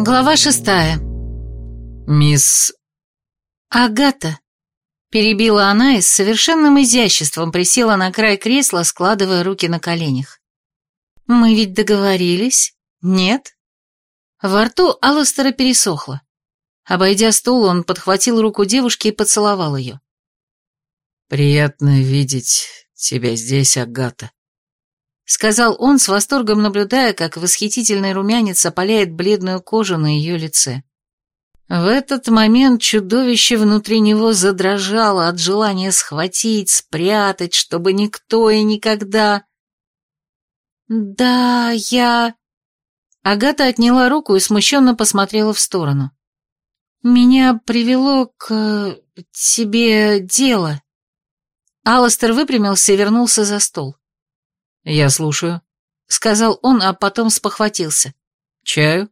Глава шестая. «Мисс...» «Агата», — перебила она и с совершенным изяществом присела на край кресла, складывая руки на коленях. «Мы ведь договорились? Нет?» Во рту Алластера пересохло. Обойдя стул, он подхватил руку девушки и поцеловал ее. «Приятно видеть тебя здесь, Агата», — сказал он с восторгом, наблюдая, как восхитительный румянец опаляет бледную кожу на ее лице. В этот момент чудовище внутри него задрожало от желания схватить, спрятать, чтобы никто и никогда... «Да, я...» Агата отняла руку и смущенно посмотрела в сторону. «Меня привело к... тебе дело». Алластер выпрямился и вернулся за стол. «Я слушаю», — сказал он, а потом спохватился. «Чаю?»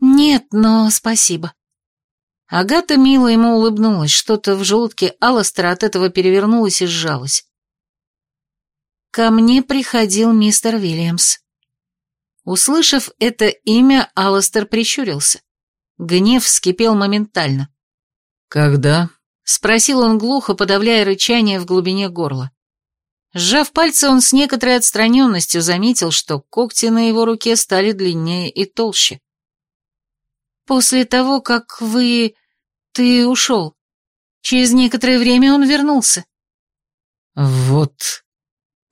«Нет, но спасибо». Агата мило ему улыбнулась, что-то в желудке Алластера от этого перевернулось и сжалось. «Ко мне приходил мистер Вильямс». Услышав это имя, Алластер прищурился. Гнев вскипел моментально. «Когда?» — спросил он глухо, подавляя рычание в глубине горла. Сжав пальцы, он с некоторой отстраненностью заметил, что когти на его руке стали длиннее и толще. «После того, как вы... ты ушел. Через некоторое время он вернулся». «Вот...»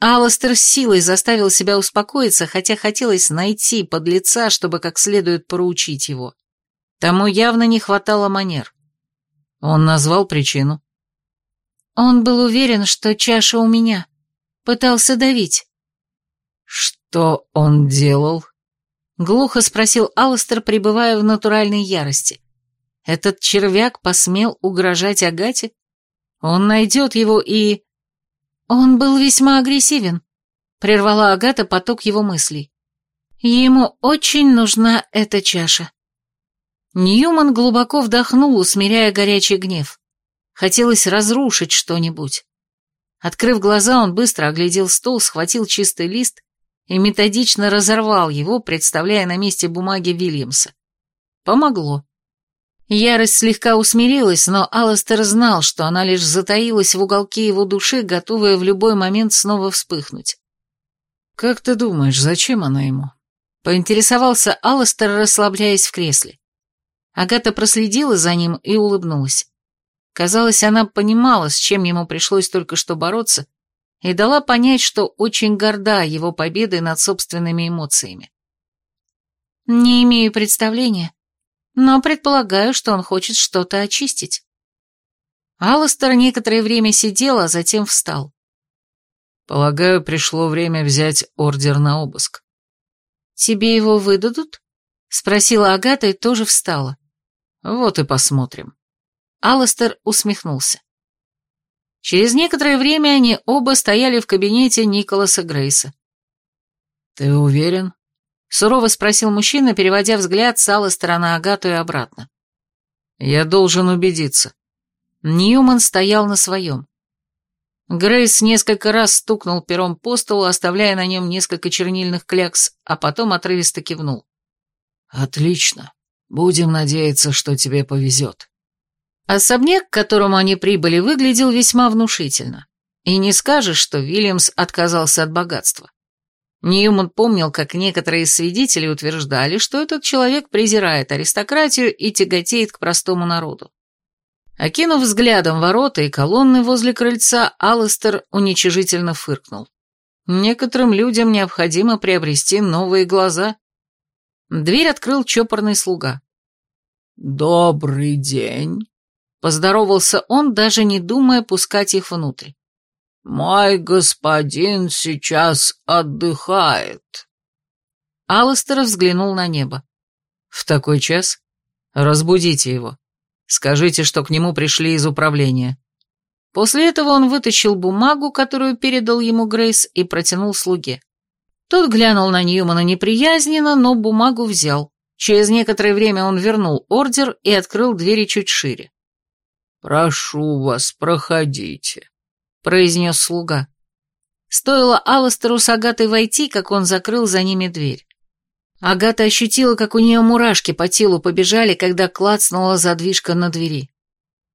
Алластер с силой заставил себя успокоиться, хотя хотелось найти под лица, чтобы как следует проучить его. Тому явно не хватало манер. Он назвал причину. Он был уверен, что чаша у меня. Пытался давить. «Что он делал?» Глухо спросил Алластер, пребывая в натуральной ярости. Этот червяк посмел угрожать Агате? Он найдет его и... Он был весьма агрессивен, прервала Агата поток его мыслей. Ему очень нужна эта чаша. Ньюман глубоко вдохнул, усмиряя горячий гнев. Хотелось разрушить что-нибудь. Открыв глаза, он быстро оглядел стол, схватил чистый лист и методично разорвал его, представляя на месте бумаги Вильямса. Помогло. Ярость слегка усмирилась, но Алластер знал, что она лишь затаилась в уголке его души, готовая в любой момент снова вспыхнуть. «Как ты думаешь, зачем она ему?» Поинтересовался Алластер, расслабляясь в кресле. Агата проследила за ним и улыбнулась. Казалось, она понимала, с чем ему пришлось только что бороться, и дала понять, что очень горда его победой над собственными эмоциями. «Не имею представления», но предполагаю, что он хочет что-то очистить. Алластер некоторое время сидел, а затем встал. Полагаю, пришло время взять ордер на обыск. Тебе его выдадут? Спросила Агата и тоже встала. Вот и посмотрим. Алластер усмехнулся. Через некоторое время они оба стояли в кабинете Николаса Грейса. «Ты уверен?» Сурово спросил мужчина, переводя взгляд с Алластера на Агату и обратно. «Я должен убедиться». Ньюман стоял на своем. Грейс несколько раз стукнул пером по столу, оставляя на нем несколько чернильных клякс, а потом отрывисто кивнул. «Отлично. Будем надеяться, что тебе повезет». Особняк, к которому они прибыли, выглядел весьма внушительно. И не скажешь, что Вильямс отказался от богатства. Ньюман помнил, как некоторые свидетели утверждали, что этот человек презирает аристократию и тяготеет к простому народу. Окинув взглядом ворота и колонны возле крыльца, Алластер уничижительно фыркнул. Некоторым людям необходимо приобрести новые глаза. Дверь открыл чопорный слуга. «Добрый день», — поздоровался он, даже не думая пускать их внутрь. «Мой господин сейчас отдыхает». Алластер взглянул на небо. «В такой час? Разбудите его. Скажите, что к нему пришли из управления». После этого он вытащил бумагу, которую передал ему Грейс, и протянул слуге. Тот глянул на Ньюмана неприязненно, но бумагу взял. Через некоторое время он вернул ордер и открыл двери чуть шире. «Прошу вас, проходите», — произнес слуга. Стоило Алластеру с Агатой войти, как он закрыл за ними дверь. Агата ощутила, как у нее мурашки по телу побежали, когда клацнула задвижка на двери.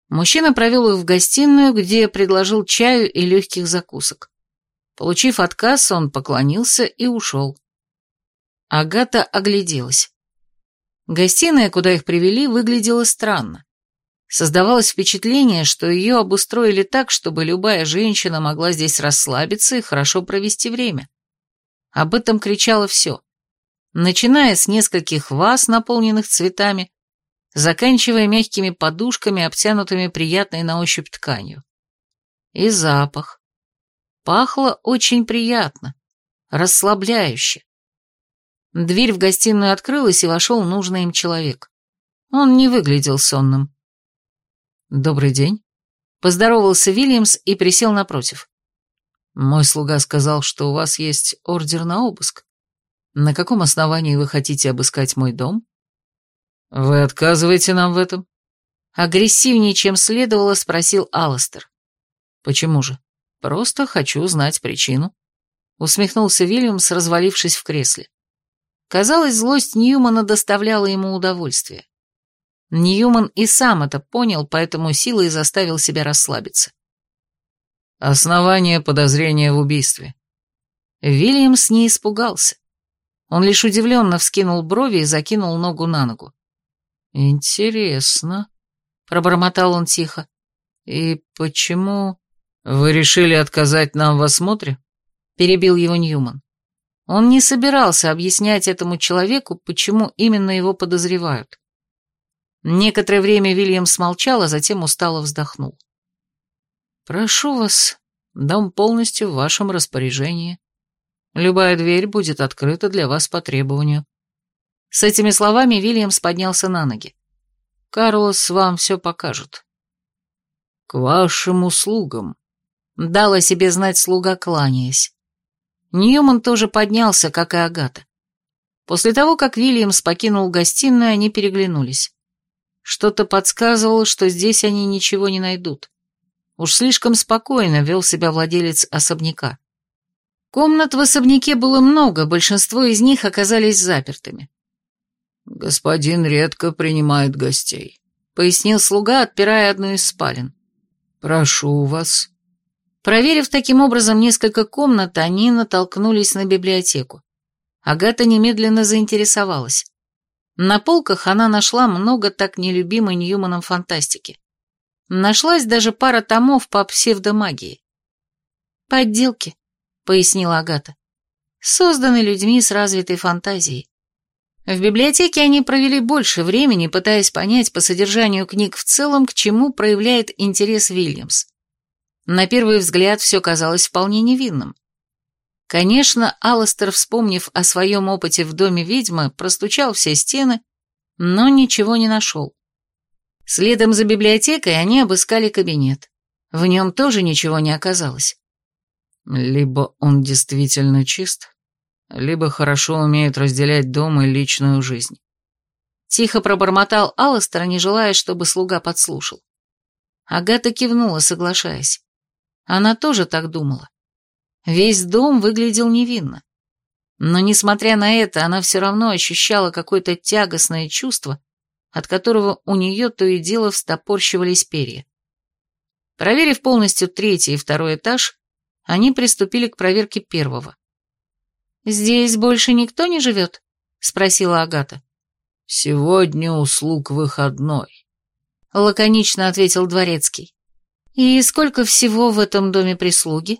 Мужчина провел их в гостиную, где предложил чаю и легких закусок. Получив отказ, он поклонился и ушел. Агата огляделась. Гостиная, куда их привели, выглядела странно. Создавалось впечатление, что ее обустроили так, чтобы любая женщина могла здесь расслабиться и хорошо провести время. Об этом кричало все. Начиная с нескольких ваз, наполненных цветами, заканчивая мягкими подушками, обтянутыми приятной на ощупь тканью. И запах. Пахло очень приятно, расслабляюще. Дверь в гостиную открылась, и вошел нужный им человек. Он не выглядел сонным. «Добрый день», — поздоровался Вильямс и присел напротив. «Мой слуга сказал, что у вас есть ордер на обыск. На каком основании вы хотите обыскать мой дом?» «Вы отказываете нам в этом?» Агрессивнее, чем следовало, спросил Алластер. «Почему же? Просто хочу узнать причину», — усмехнулся Вильямс, развалившись в кресле. Казалось, злость Ньюмана доставляла ему удовольствие. Ньюман и сам это понял, поэтому силой заставил себя расслабиться. Основание подозрения в убийстве. Вильямс не испугался. Он лишь удивленно вскинул брови и закинул ногу на ногу. «Интересно», — пробормотал он тихо. «И почему...» «Вы решили отказать нам в осмотре?» — перебил его Ньюман. Он не собирался объяснять этому человеку, почему именно его подозревают. Некоторое время Вильям смолчал, а затем устало вздохнул. «Прошу вас, дом полностью в вашем распоряжении. Любая дверь будет открыта для вас по требованию». С этими словами Вильямс поднялся на ноги. «Карлос вам все покажет». «К вашим услугам», — дал о себе знать слуга, кланяясь. Ньюман тоже поднялся, как и Агата. После того, как Вильямс покинул гостиную, они переглянулись. Что-то подсказывало, что здесь они ничего не найдут. Уж слишком спокойно вел себя владелец особняка. Комнат в особняке было много, большинство из них оказались запертыми. «Господин редко принимает гостей», — пояснил слуга, отпирая одну из спален. «Прошу вас». Проверив таким образом несколько комнат, они натолкнулись на библиотеку. Агата немедленно заинтересовалась. На полках она нашла много так нелюбимой Ньюманом фантастики. Нашлась даже пара томов по псевдомагии. «Подделки», — пояснила Агата. «Созданы людьми с развитой фантазией. В библиотеке они провели больше времени, пытаясь понять по содержанию книг в целом, к чему проявляет интерес Вильямс. На первый взгляд все казалось вполне невинным. Конечно, Алластер, вспомнив о своем опыте в доме ведьмы, простучал все стены, но ничего не нашел. Следом за библиотекой они обыскали кабинет. В нем тоже ничего не оказалось. Либо он действительно чист, либо хорошо умеет разделять дом и личную жизнь. Тихо пробормотал Алластер, не желая, чтобы слуга подслушал. Агата кивнула, соглашаясь. Она тоже так думала. Весь дом выглядел невинно. Но, несмотря на это, она все равно ощущала какое-то тягостное чувство, от которого у нее то и дело встопорщивались перья. Проверив полностью третий и второй этаж, они приступили к проверке первого. «Здесь больше никто не живет?» — спросила Агата. «Сегодня услуг выходной», — лаконично ответил дворецкий. «И сколько всего в этом доме прислуги?»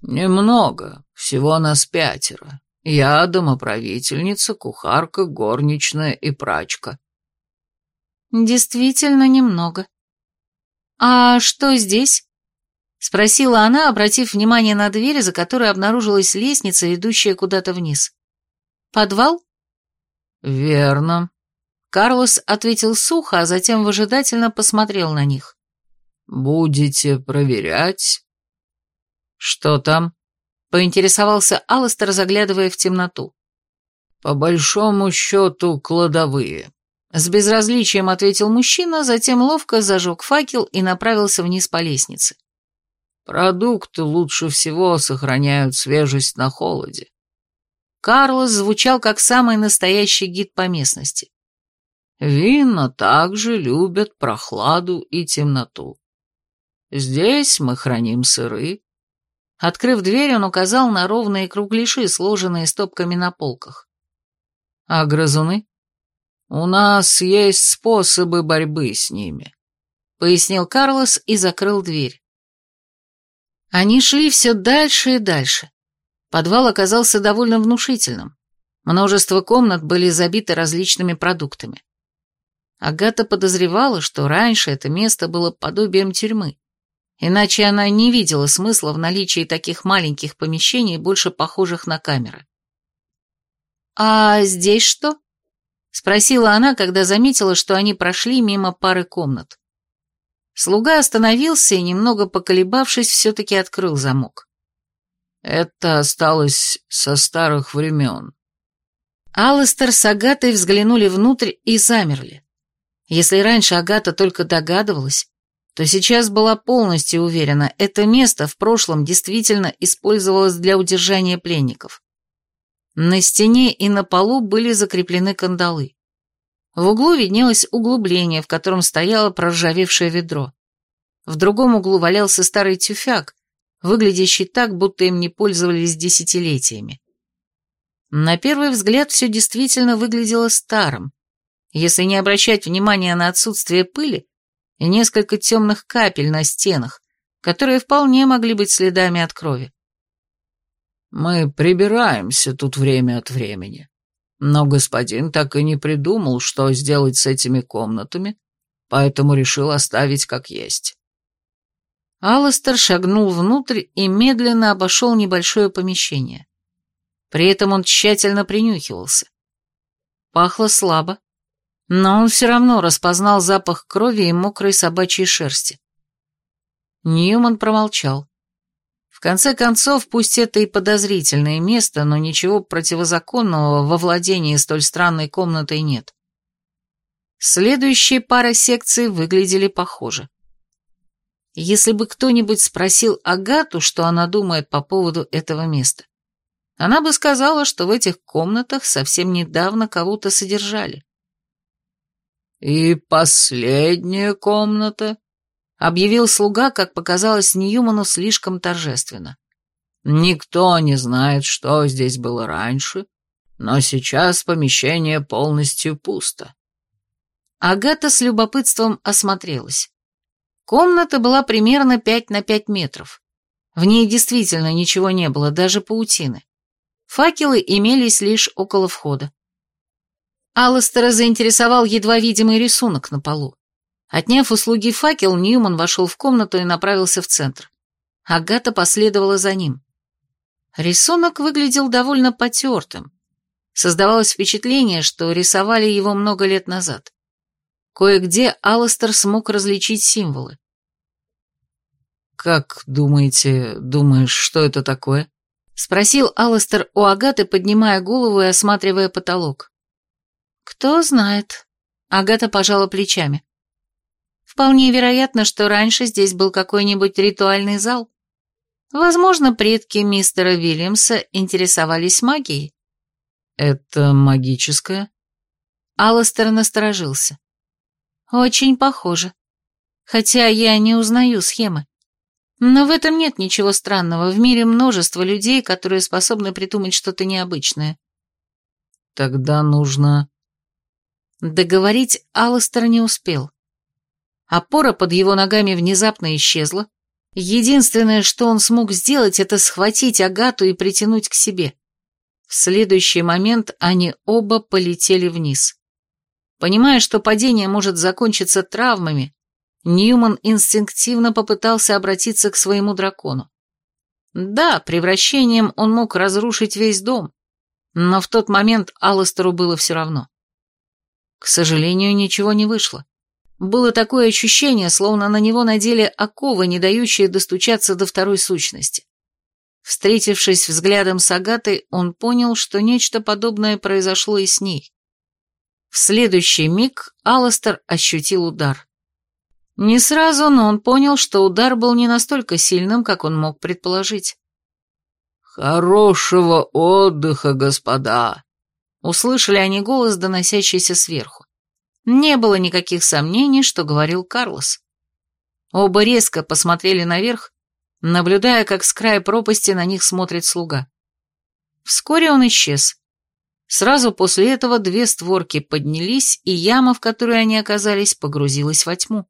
«Немного, всего нас пятеро. Я домоправительница, кухарка, горничная и прачка». «Действительно немного. А что здесь?» — спросила она, обратив внимание на дверь, за которой обнаружилась лестница, ведущая куда-то вниз. «Подвал?» «Верно». Карлос ответил сухо, а затем выжидательно посмотрел на них. «Будете проверять?» «Что там?» — поинтересовался Алластер, заглядывая в темноту. «По большому счету, кладовые». С безразличием ответил мужчина, затем ловко зажег факел и направился вниз по лестнице. Продукты лучше всего сохраняют свежесть на холоде. Карлос звучал как самый настоящий гид по местности. «Винна также любят прохладу и темноту. Здесь мы храним сыры». Открыв дверь, он указал на ровные кругляши, сложенные стопками на полках. «А грызуны?» «У нас есть способы борьбы с ними», — пояснил Карлос и закрыл дверь. Они шли все дальше и дальше. Подвал оказался довольно внушительным. Множество комнат были забиты различными продуктами. Агата подозревала, что раньше это место было подобием тюрьмы, иначе она не видела смысла в наличии таких маленьких помещений, больше похожих на камеры. «А здесь что?» — спросила она, когда заметила, что они прошли мимо пары комнат. Слуга остановился и, немного поколебавшись, все-таки открыл замок. Это осталось со старых времен. Алластер с Агатой взглянули внутрь и замерли. Если раньше Агата только догадывалась, то сейчас была полностью уверена, это место в прошлом действительно использовалось для удержания пленников. На стене и на полу были закреплены кандалы. В углу виднелось углубление, в котором стояло проржавевшее ведро. В другом углу валялся старый тюфяк, выглядящий так, будто им не пользовались десятилетиями. На первый взгляд все действительно выглядело старым, если не обращать внимания на отсутствие пыли и несколько темных капель на стенах, которые вполне могли быть следами от крови. «Мы прибираемся тут время от времени, но господин так и не придумал, что сделать с этими комнатами, поэтому решил оставить как есть». Алластер шагнул внутрь и медленно обошел небольшое помещение. При этом он тщательно принюхивался. Пахло слабо, но он все равно распознал запах крови и мокрой собачьей шерсти. Ньюман промолчал. В конце концов, пусть это и подозрительное место, но ничего противозаконного во владении столь странной комнатой нет. Следующие пара секций выглядели похоже. Если бы кто-нибудь спросил Агату, что она думает по поводу этого места, она бы сказала, что в этих комнатах совсем недавно кого-то содержали. «И последняя комната», — объявил слуга, как показалось Ньюману слишком торжественно. «Никто не знает, что здесь было раньше, но сейчас помещение полностью пусто». Агата с любопытством осмотрелась. Комната была примерно 5 на 5 метров. В ней действительно ничего не было, даже паутины. Факелы имелись лишь около входа. Алластера заинтересовал едва видимый рисунок на полу. Отняв услуги факел, Ньюман вошел в комнату и направился в центр. Агата последовала за ним. Рисунок выглядел довольно потертым. Создавалось впечатление, что рисовали его много лет назад. Кое-где Алластер смог различить символы. «Как думаете, думаешь, что это такое?» — спросил Алластер у Агаты, поднимая голову и осматривая потолок. «Кто знает?» — Агата пожала плечами. «Вполне вероятно, что раньше здесь был какой-нибудь ритуальный зал. Возможно, предки мистера Вильямса интересовались магией». «Это магическое?» Алластер насторожился. Очень похоже. Хотя я не узнаю схемы. Но в этом нет ничего странного. В мире множество людей, которые способны придумать что-то необычное. Тогда нужно... Договорить Алластер не успел. Опора под его ногами внезапно исчезла. Единственное, что он смог сделать, это схватить Агату и притянуть к себе. В следующий момент они оба полетели вниз. Понимая, что падение может закончиться травмами, Ньюман инстинктивно попытался обратиться к своему дракону. Да, превращением он мог разрушить весь дом, но в тот момент Алластеру было все равно. К сожалению, ничего не вышло. Было такое ощущение, словно на него надели оковы, не дающие достучаться до второй сущности. Встретившись взглядом с Агатой, он понял, что нечто подобное произошло и с ней. В следующий миг Алластер ощутил удар. Не сразу, но он понял, что удар был не настолько сильным, как он мог предположить. «Хорошего отдыха, господа!» Услышали они голос, доносящийся сверху. Не было никаких сомнений, что говорил Карлос. Оба резко посмотрели наверх, наблюдая, как с края пропасти на них смотрит слуга. Вскоре он исчез. Сразу после этого две створки поднялись, и яма, в которой они оказались, погрузилась во тьму.